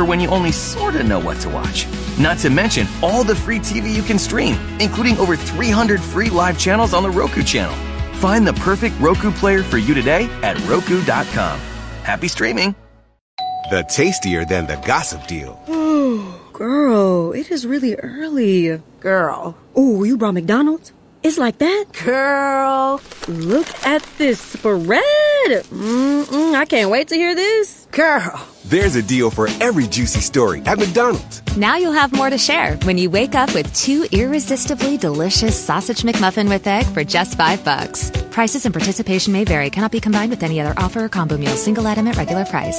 for when you only sorta know what to watch. Not to mention all the free TV you can stream, including over 300 free live channels on the Roku channel. Find the perfect Roku player for you today at Roku.com. Happy streaming! The tastier than the gossip deal. Ooh, girl, it is really early. Girl. Ooh, you brought McDonald's? It's like that? Girl. Look at this spread. Mm-mm, I can't wait to hear this. Girl. There's a deal for every juicy story at McDonald's. Now you'll have more to share when you wake up with two irresistibly delicious sausage McMuffin with egg for just five bucks. Prices and participation may vary. Cannot be combined with any other offer or combo meal. Single item at regular price.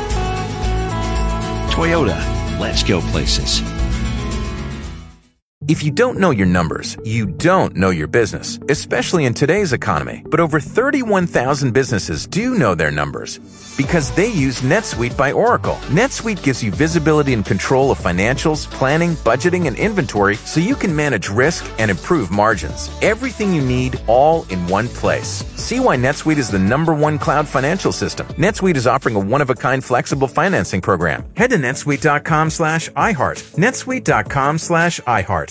Toyota, let's go places. If you don't know your numbers, you don't know your business, especially in today's economy. But over 31,000 businesses do know their numbers because they use NetSuite by Oracle. NetSuite gives you visibility and control of financials, planning, budgeting, and inventory so you can manage risk and improve margins. Everything you need all in one place. See why NetSuite is the number one cloud financial system. NetSuite is offering a one-of-a-kind flexible financing program. Head to netsuite.com slash iHeart. netsuite.com slash iHeart.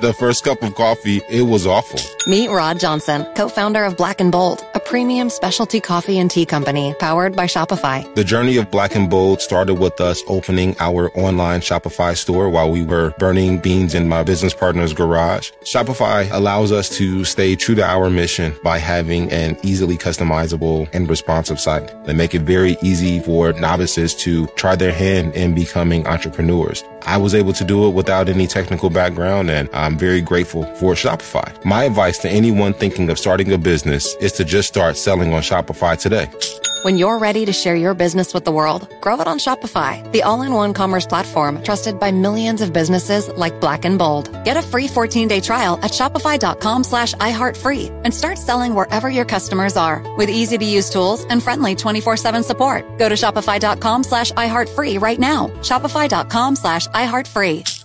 the first cup of coffee, it was awful. Meet Rod Johnson, co-founder of Black and Bold, a premium specialty coffee and tea company powered by Shopify. The journey of Black and Bold started with us opening our online Shopify store while we were burning beans in my business partner's garage. Shopify allows us to stay true to our mission by having an easily customizable and responsive site. They make it very easy for novices to try their hand in becoming entrepreneurs. I was able to do it without any technical background and I'm very grateful for Shopify. My advice to anyone thinking of starting a business is to just start selling on Shopify today. When you're ready to share your business with the world, grow it on Shopify, the all-in-one commerce platform trusted by millions of businesses like Black and Bold. Get a free 14-day trial at shopify.com slash iHeartFree and start selling wherever your customers are with easy-to-use tools and friendly 24-7 support. Go to shopify.com slash iHeartFree right now. Shopify.com slash iHeartFree.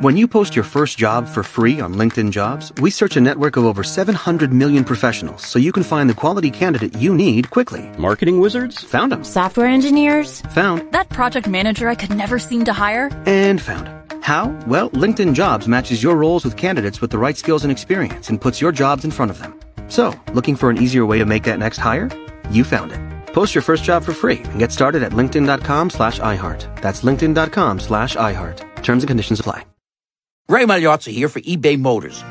When you post your first job for free on LinkedIn Jobs, we search a network of over 700 million professionals so you can find the quality candidate you need quickly. Marketing wizards? Found them. Software engineers? Found. That project manager I could never seem to hire? And found. How? Well, LinkedIn Jobs matches your roles with candidates with the right skills and experience and puts your jobs in front of them. So, looking for an easier way to make that next hire? You found it. Post your first job for free and get started at linkedin.com slash iHeart. That's linkedin.com slash iHeart. Terms and conditions apply. Ray Magliozzi here for eBay Motors.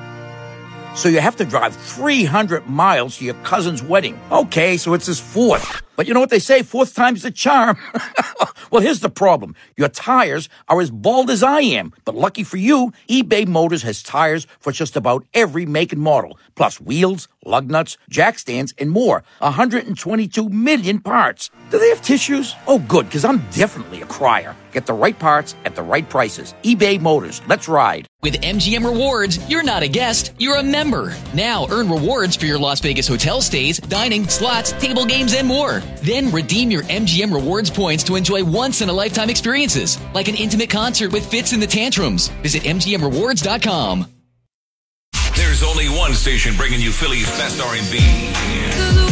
So you have to drive 300 miles to your cousin's wedding. Okay, so it's his fourth. But you know what they say, fourth time's the charm. well, here's the problem. Your tires are as bald as I am. But lucky for you, eBay Motors has tires for just about every make and model. Plus wheels, lug nuts, jack stands, and more. 122 million parts. Do they have tissues? Oh, good, because I'm definitely a crier. Get the right parts at the right prices. eBay Motors. Let's ride. With MGM Rewards, you're not a guest, you're a member. Now earn rewards for your Las Vegas hotel stays, dining, slots, table games, and more. Then redeem your MGM Rewards points to enjoy once in a lifetime experiences, like an intimate concert with Fitz and the Tantrums. Visit MGMRewards.com. There's only one station bringing you Philly's best R&B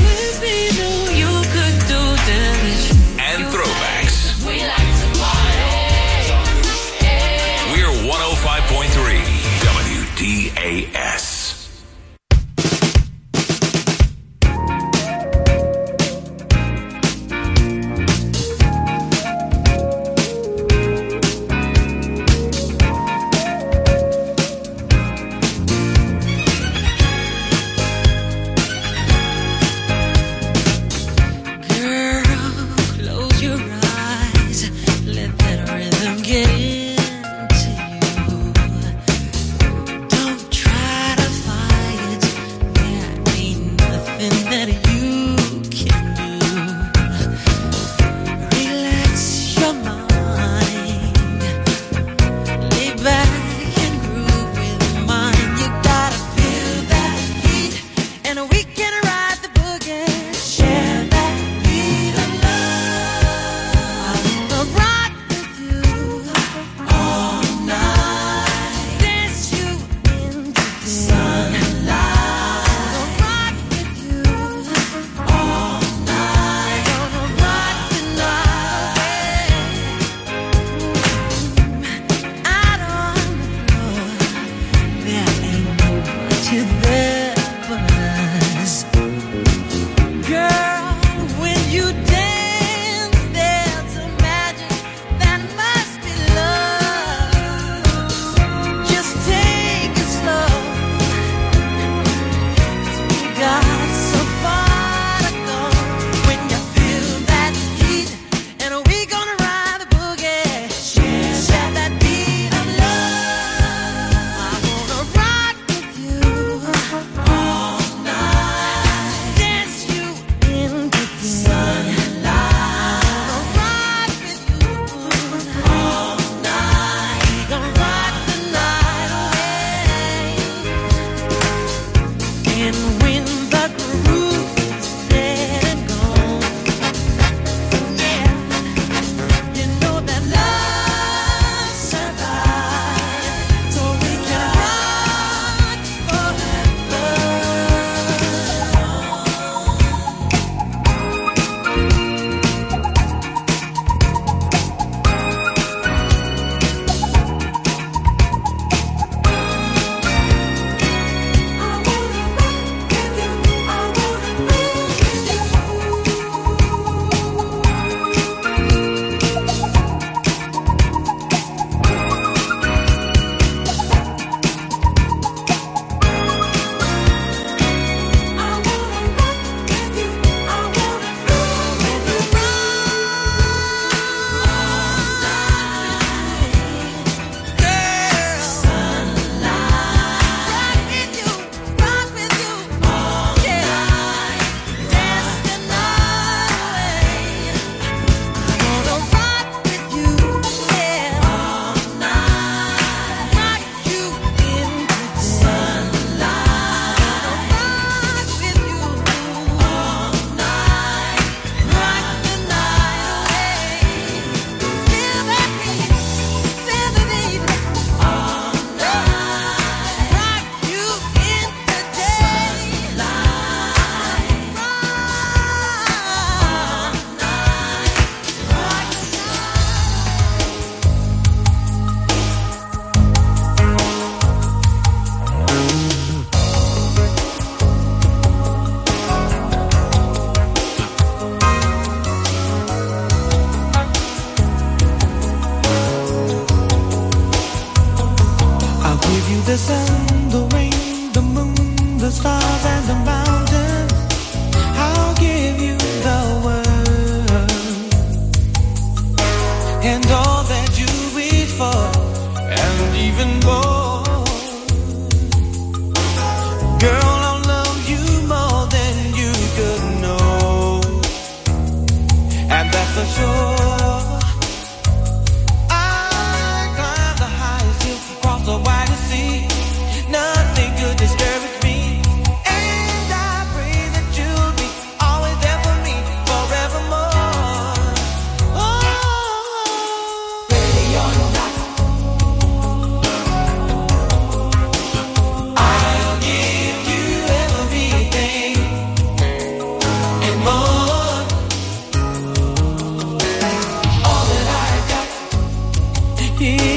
WDAS. the sun, the rain, the moon, the stars, and the mountains. You.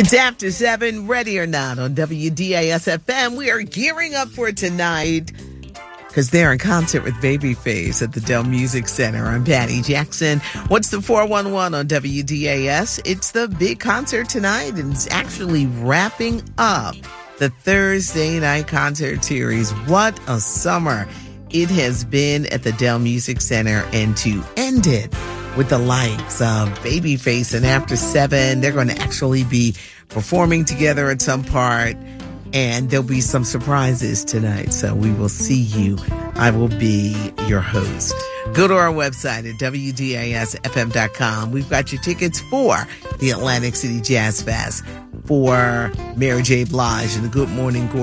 It's after seven, ready or not, on WDASFM. We are gearing up for tonight because they're in concert with Babyface at the Dell Music Center. I'm Patty Jackson. What's the 411 on WDAS? It's the big concert tonight, and it's actually wrapping up the Thursday night concert series. What a summer! It has been at the Dell Music Center and to end it with the likes of Babyface and After Seven, they're going to actually be performing together at some part and there'll be some surprises tonight. So we will see you. I will be your host. Go to our website at WDASFM.com. We've got your tickets for the Atlantic City Jazz Fest, for Mary J. Blige and the Good Morning